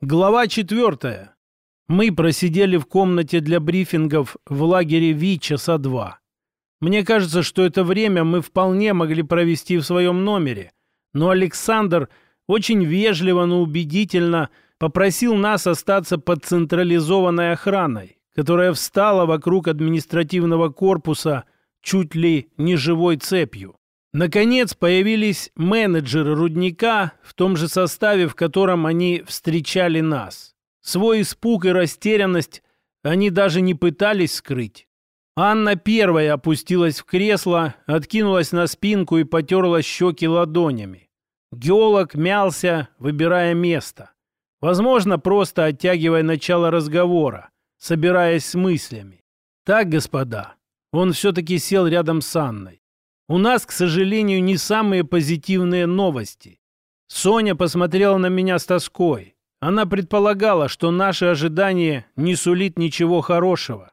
Глава четвертая. Мы просидели в комнате для брифингов в лагере Ви часа два. Мне кажется, что это время мы вполне могли провести в своем номере, но Александр очень вежливо, но убедительно попросил нас остаться под централизованной охраной, которая встала вокруг административного корпуса чуть ли не живой цепью. Наконец появились менеджеры рудника в том же составе, в котором они встречали нас. Свой испуг и растерянность они даже не пытались скрыть. Анна первая опустилась в кресло, откинулась на спинку и потерла щеки ладонями. Геолог мялся, выбирая место. Возможно, просто оттягивая начало разговора, собираясь с мыслями. Так, господа, он все-таки сел рядом с Анной. У нас, к сожалению, не самые позитивные новости. Соня посмотрела на меня с тоской. Она предполагала, что наше ожидание не сулит ничего хорошего.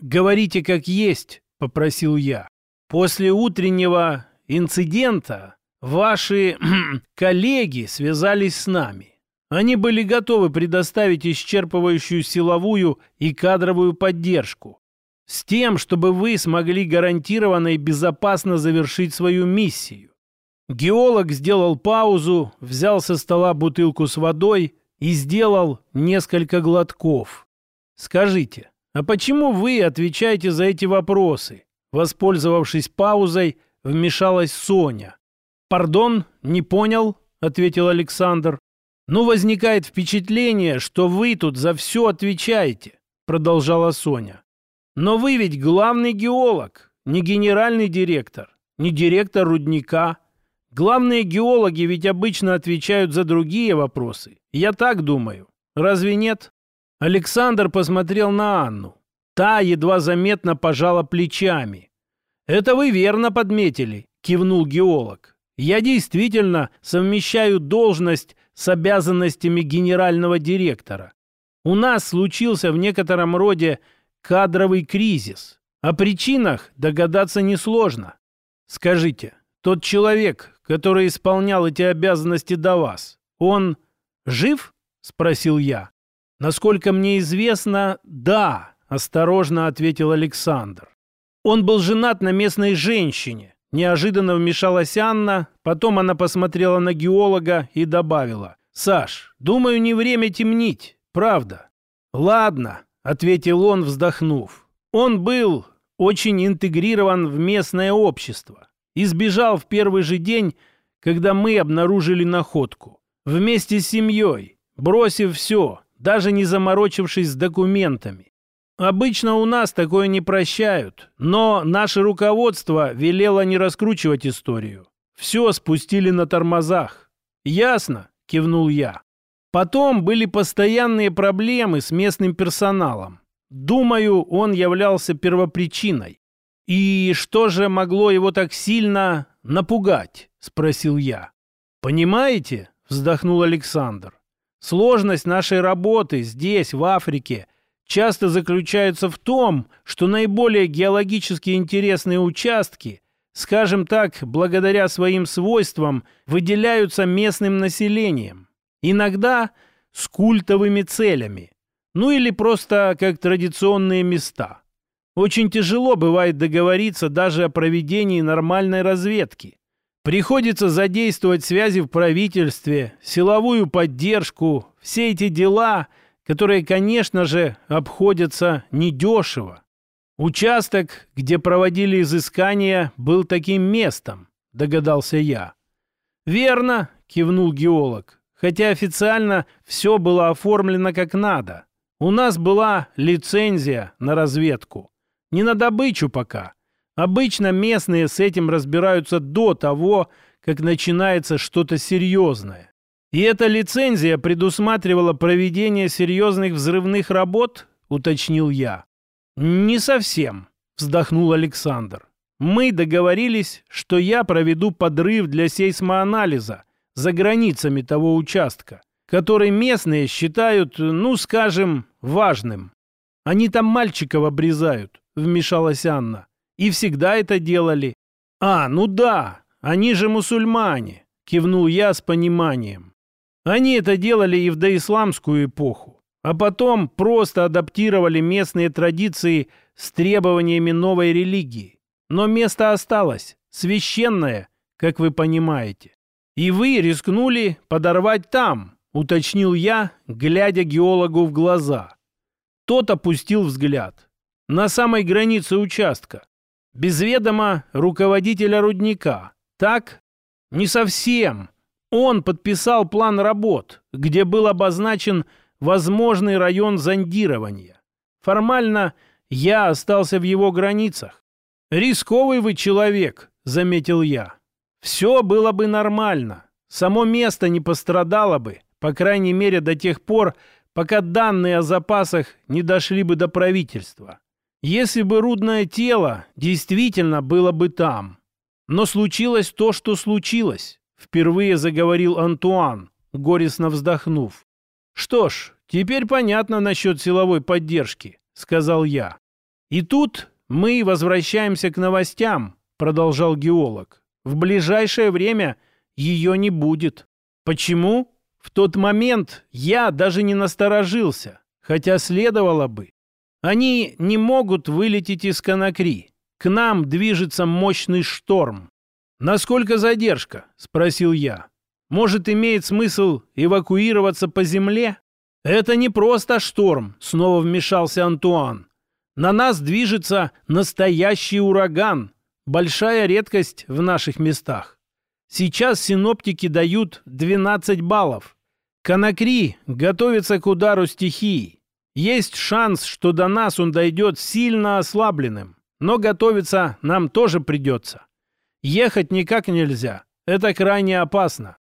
«Говорите как есть», — попросил я. «После утреннего инцидента ваши коллеги связались с нами. Они были готовы предоставить исчерпывающую силовую и кадровую поддержку. С тем, чтобы вы смогли гарантированно и безопасно завершить свою миссию. Геолог сделал паузу, взял со стола бутылку с водой и сделал несколько глотков. Скажите, а почему вы отвечаете за эти вопросы? Воспользовавшись паузой, вмешалась Соня. «Пардон, не понял», — ответил Александр. «Ну, возникает впечатление, что вы тут за все отвечаете», — продолжала Соня. Но вы ведь главный геолог, не генеральный директор, не директор рудника. Главные геологи ведь обычно отвечают за другие вопросы. Я так думаю. Разве нет? Александр посмотрел на Анну. Та едва заметно пожала плечами. «Это вы верно подметили», — кивнул геолог. «Я действительно совмещаю должность с обязанностями генерального директора. У нас случился в некотором роде кадровый кризис. О причинах догадаться несложно. Скажите, тот человек, который исполнял эти обязанности до вас, он жив? Спросил я. Насколько мне известно, да, осторожно ответил Александр. Он был женат на местной женщине. Неожиданно вмешалась Анна, потом она посмотрела на геолога и добавила. «Саш, думаю, не время темнить, правда». «Ладно, ответил он, вздохнув. Он был очень интегрирован в местное общество и сбежал в первый же день, когда мы обнаружили находку. Вместе с семьей, бросив все, даже не заморочившись с документами. Обычно у нас такое не прощают, но наше руководство велело не раскручивать историю. Все спустили на тормозах. «Ясно», — кивнул я. Потом были постоянные проблемы с местным персоналом. Думаю, он являлся первопричиной. «И что же могло его так сильно напугать?» – спросил я. «Понимаете?» – вздохнул Александр. «Сложность нашей работы здесь, в Африке, часто заключается в том, что наиболее геологически интересные участки, скажем так, благодаря своим свойствам, выделяются местным населением. Иногда с культовыми целями. Ну или просто как традиционные места. Очень тяжело бывает договориться даже о проведении нормальной разведки. Приходится задействовать связи в правительстве, силовую поддержку, все эти дела, которые, конечно же, обходятся недешево. Участок, где проводили изыскания, был таким местом, догадался я. «Верно», — кивнул геолог хотя официально все было оформлено как надо. У нас была лицензия на разведку. Не на добычу пока. Обычно местные с этим разбираются до того, как начинается что-то серьезное. И эта лицензия предусматривала проведение серьезных взрывных работ, уточнил я. Не совсем, вздохнул Александр. Мы договорились, что я проведу подрыв для сейсмоанализа за границами того участка, который местные считают, ну, скажем, важным. Они там мальчиков обрезают, вмешалась Анна. И всегда это делали. А, ну да, они же мусульмане, кивнул я с пониманием. Они это делали и в доисламскую эпоху, а потом просто адаптировали местные традиции с требованиями новой религии. Но место осталось, священное, как вы понимаете. И вы рискнули подорвать там, уточнил я, глядя геологу в глаза. Тот опустил взгляд. На самой границе участка. Без ведома руководителя рудника. Так? Не совсем. Он подписал план работ, где был обозначен возможный район зондирования. Формально я остался в его границах. «Рисковый вы человек», — заметил я. «Все было бы нормально. Само место не пострадало бы, по крайней мере до тех пор, пока данные о запасах не дошли бы до правительства. Если бы рудное тело действительно было бы там. Но случилось то, что случилось, впервые заговорил Антуан, горестно вздохнув. Что ж, теперь понятно насчет силовой поддержки, сказал я. И тут мы возвращаемся к новостям, продолжал геолог. В ближайшее время ее не будет. Почему? В тот момент я даже не насторожился, хотя следовало бы. Они не могут вылететь из Конакри. К нам движется мощный шторм. «Насколько задержка?» – спросил я. «Может, имеет смысл эвакуироваться по земле?» «Это не просто шторм», – снова вмешался Антуан. «На нас движется настоящий ураган. Большая редкость в наших местах. Сейчас синоптики дают 12 баллов. Конакри готовится к удару стихии. Есть шанс, что до нас он дойдет сильно ослабленным. Но готовиться нам тоже придется. Ехать никак нельзя. Это крайне опасно.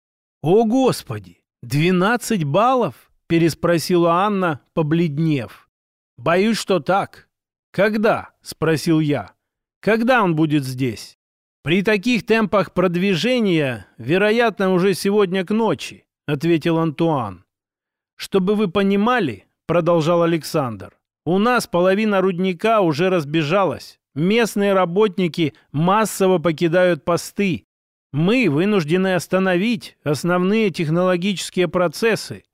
О, Господи! 12 баллов? Переспросила Анна, побледнев. Боюсь, что так. Когда? Спросил я. Когда он будет здесь? При таких темпах продвижения, вероятно, уже сегодня к ночи, ответил Антуан. Чтобы вы понимали, продолжал Александр, у нас половина рудника уже разбежалась. Местные работники массово покидают посты. Мы вынуждены остановить основные технологические процессы.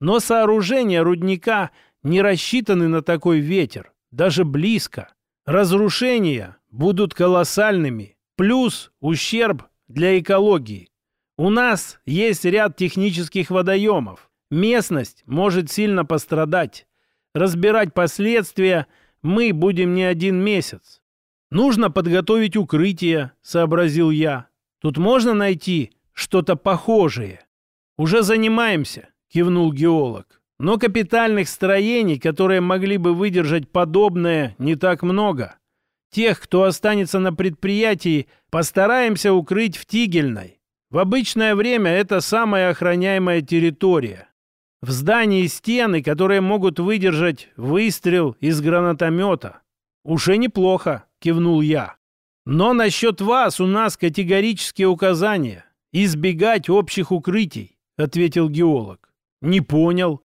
Но сооружения рудника не рассчитаны на такой ветер, даже близко. Разрушения будут колоссальными плюс ущерб для экологии. У нас есть ряд технических водоемов. Местность может сильно пострадать. Разбирать последствия мы будем не один месяц. Нужно подготовить укрытие, сообразил я. Тут можно найти что-то похожее. Уже занимаемся, кивнул геолог. Но капитальных строений, которые могли бы выдержать подобное, не так много. Тех, кто останется на предприятии, постараемся укрыть в Тигельной. В обычное время это самая охраняемая территория. В здании стены, которые могут выдержать выстрел из гранатомета. «Уже неплохо», — кивнул я. «Но насчет вас у нас категорические указания. Избегать общих укрытий», — ответил геолог. «Не понял.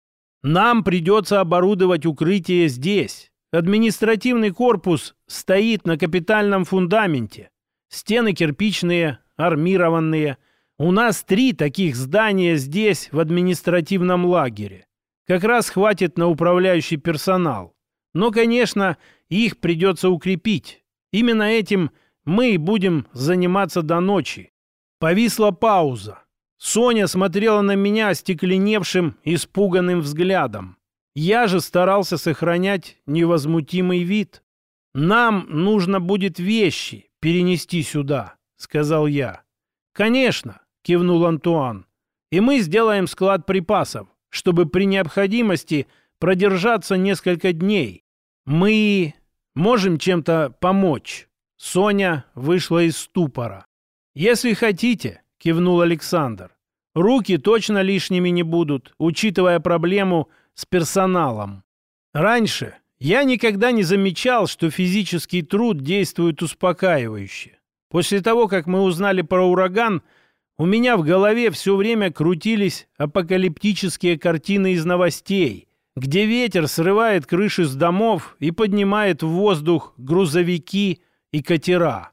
Нам придется оборудовать укрытие здесь. Административный корпус стоит на капитальном фундаменте. Стены кирпичные, армированные. У нас три таких здания здесь, в административном лагере. Как раз хватит на управляющий персонал. Но, конечно, их придется укрепить. Именно этим мы и будем заниматься до ночи. Повисла пауза. Соня смотрела на меня остекленевшим, испуганным взглядом. Я же старался сохранять невозмутимый вид. «Нам нужно будет вещи перенести сюда», — сказал я. «Конечно», — кивнул Антуан. «И мы сделаем склад припасов, чтобы при необходимости продержаться несколько дней. Мы можем чем-то помочь». Соня вышла из ступора. «Если хотите», — кивнул Александр. «Руки точно лишними не будут, учитывая проблему — с персоналом. Раньше я никогда не замечал, что физический труд действует успокаивающе. После того, как мы узнали про ураган, у меня в голове все время крутились апокалиптические картины из новостей, где ветер срывает крыши с домов и поднимает в воздух грузовики и катера.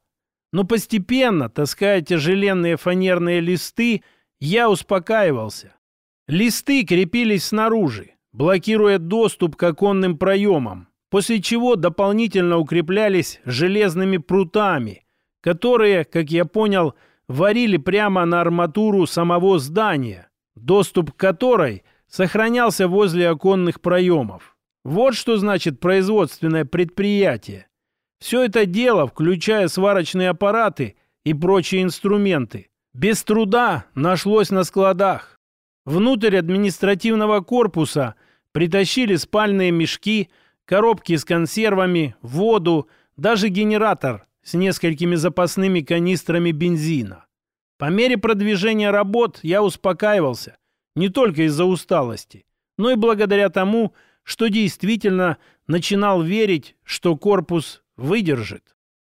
Но постепенно, таская тяжеленные фанерные листы, я успокаивался. Листы крепились снаружи, блокируя доступ к оконным проемам, после чего дополнительно укреплялись железными прутами, которые, как я понял, варили прямо на арматуру самого здания, доступ к которой сохранялся возле оконных проемов. Вот что значит производственное предприятие. Все это дело, включая сварочные аппараты и прочие инструменты, без труда нашлось на складах. Внутрь административного корпуса притащили спальные мешки, коробки с консервами, воду, даже генератор с несколькими запасными канистрами бензина. По мере продвижения работ я успокаивался, не только из-за усталости, но и благодаря тому, что действительно начинал верить, что корпус выдержит.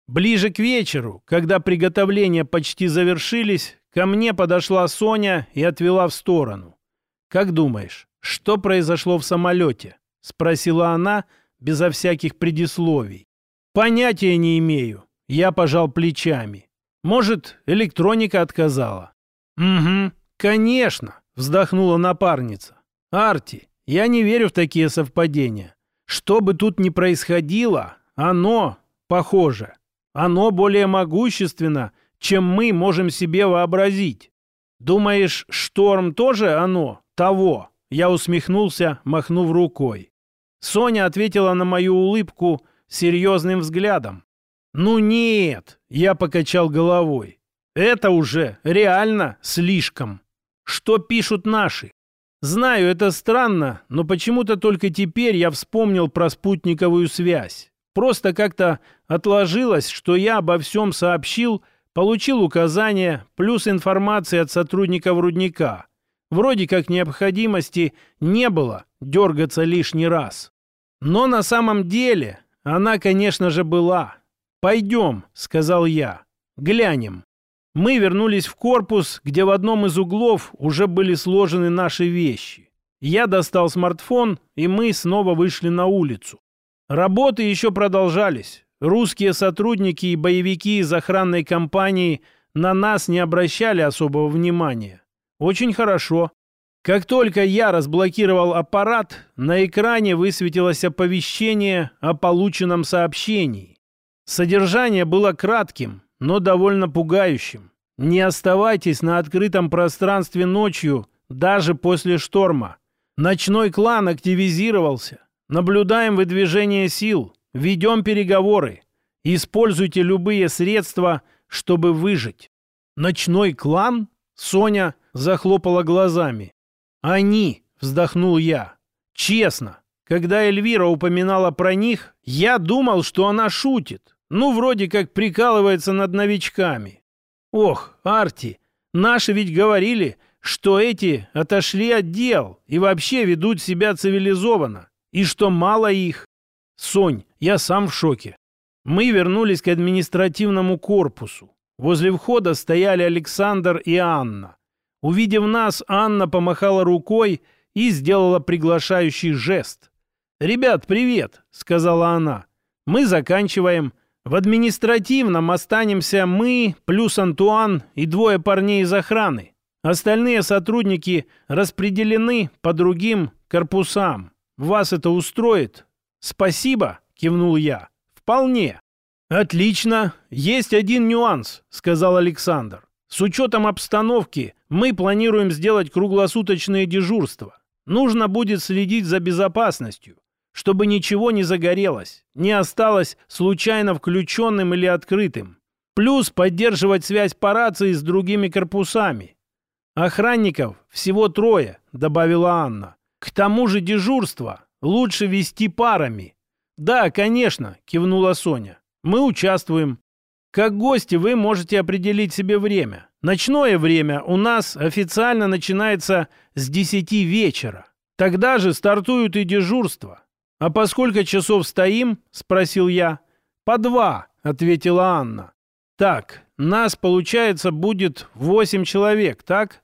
Ближе к вечеру, когда приготовления почти завершились, ко мне подошла Соня и отвела в сторону. «Как думаешь, что произошло в самолете?» — спросила она безо всяких предисловий. «Понятия не имею». Я пожал плечами. «Может, электроника отказала?» «Угу, конечно», — вздохнула напарница. «Арти, я не верю в такие совпадения. Что бы тут ни происходило, оно похоже. Оно более могущественно, чем мы можем себе вообразить. Думаешь, шторм тоже оно? Того?» Я усмехнулся, махнув рукой. Соня ответила на мою улыбку серьезным взглядом. «Ну нет!» — я покачал головой. «Это уже реально слишком. Что пишут наши? Знаю, это странно, но почему-то только теперь я вспомнил про спутниковую связь. Просто как-то отложилось, что я обо всем сообщил, получил указания, плюс информация от сотрудников рудника. Вроде как необходимости не было дергаться лишний раз. Но на самом деле она, конечно же, была. «Пойдем», — сказал я, — «глянем». Мы вернулись в корпус, где в одном из углов уже были сложены наши вещи. Я достал смартфон, и мы снова вышли на улицу. Работы еще продолжались. Русские сотрудники и боевики из охранной компании на нас не обращали особого внимания. Очень хорошо. Как только я разблокировал аппарат, на экране высветилось оповещение о полученном сообщении. Содержание было кратким, но довольно пугающим. Не оставайтесь на открытом пространстве ночью, даже после шторма. Ночной клан активизировался. Наблюдаем выдвижение сил, ведем переговоры. Используйте любые средства, чтобы выжить. Ночной клан? Соня захлопала глазами. Они, вздохнул я. Честно, когда Эльвира упоминала про них, я думал, что она шутит. Ну, вроде как прикалывается над новичками. Ох, Арти, наши ведь говорили, что эти отошли от дел и вообще ведут себя цивилизованно. И что мало их. Сонь, я сам в шоке. Мы вернулись к административному корпусу. Возле входа стояли Александр и Анна. Увидев нас, Анна помахала рукой и сделала приглашающий жест. «Ребят, привет!» — сказала она. «Мы заканчиваем. В административном останемся мы, плюс Антуан и двое парней из охраны. Остальные сотрудники распределены по другим корпусам. Вас это устроит? Спасибо, кивнул я. Вполне. Отлично. Есть один нюанс, сказал Александр. С учетом обстановки мы планируем сделать круглосуточное дежурство. Нужно будет следить за безопасностью, чтобы ничего не загорелось, не осталось случайно включенным или открытым. Плюс поддерживать связь по рации с другими корпусами. Охранников всего трое, добавила Анна. К тому же дежурство лучше вести парами. Да, конечно, кивнула Соня. Мы участвуем. Как гости вы можете определить себе время. Ночное время у нас официально начинается с 10 вечера. Тогда же стартуют и дежурства. А по сколько часов стоим? Спросил я. По два, ответила Анна. Так, нас, получается, будет восемь человек, так?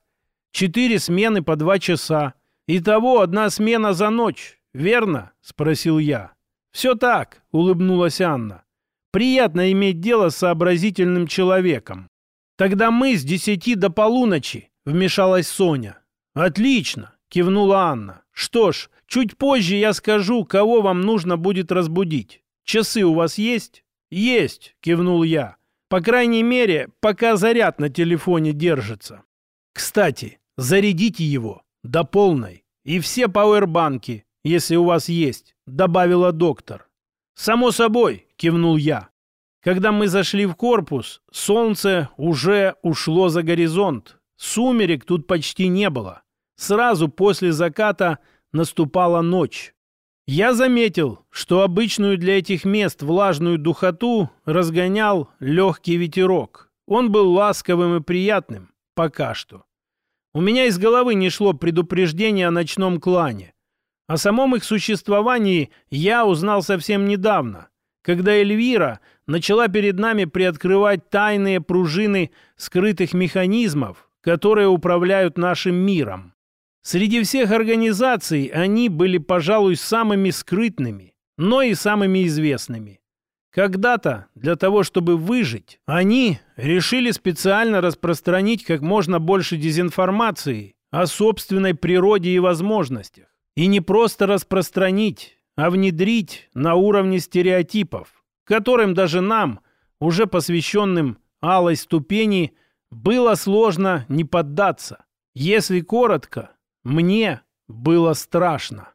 Четыре смены по два часа. «Итого одна смена за ночь, верно?» — спросил я. «Все так», — улыбнулась Анна. «Приятно иметь дело с сообразительным человеком». «Тогда мы с десяти до полуночи», — вмешалась Соня. «Отлично», — кивнула Анна. Что ж, чуть позже я скажу, кого вам нужно будет разбудить. Часы у вас есть? Есть, кивнул я. По крайней мере, пока заряд на телефоне держится. Кстати, зарядите его до полной. И все пауэрбанки, если у вас есть, добавила доктор. Само собой, кивнул я. Когда мы зашли в корпус, солнце уже ушло за горизонт. Сумерек тут почти не было. Сразу после заката наступала ночь. Я заметил, что обычную для этих мест влажную духоту разгонял легкий ветерок. Он был ласковым и приятным, пока что. У меня из головы не шло предупреждение о ночном клане. О самом их существовании я узнал совсем недавно, когда Эльвира начала перед нами приоткрывать тайные пружины скрытых механизмов, которые управляют нашим миром. Среди всех организаций они были, пожалуй, самыми скрытными, но и самыми известными. Когда-то, для того, чтобы выжить, они решили специально распространить как можно больше дезинформации о собственной природе и возможностях. И не просто распространить, а внедрить на уровне стереотипов, которым даже нам, уже посвященным алой ступени, было сложно не поддаться. Если коротко, мне было страшно.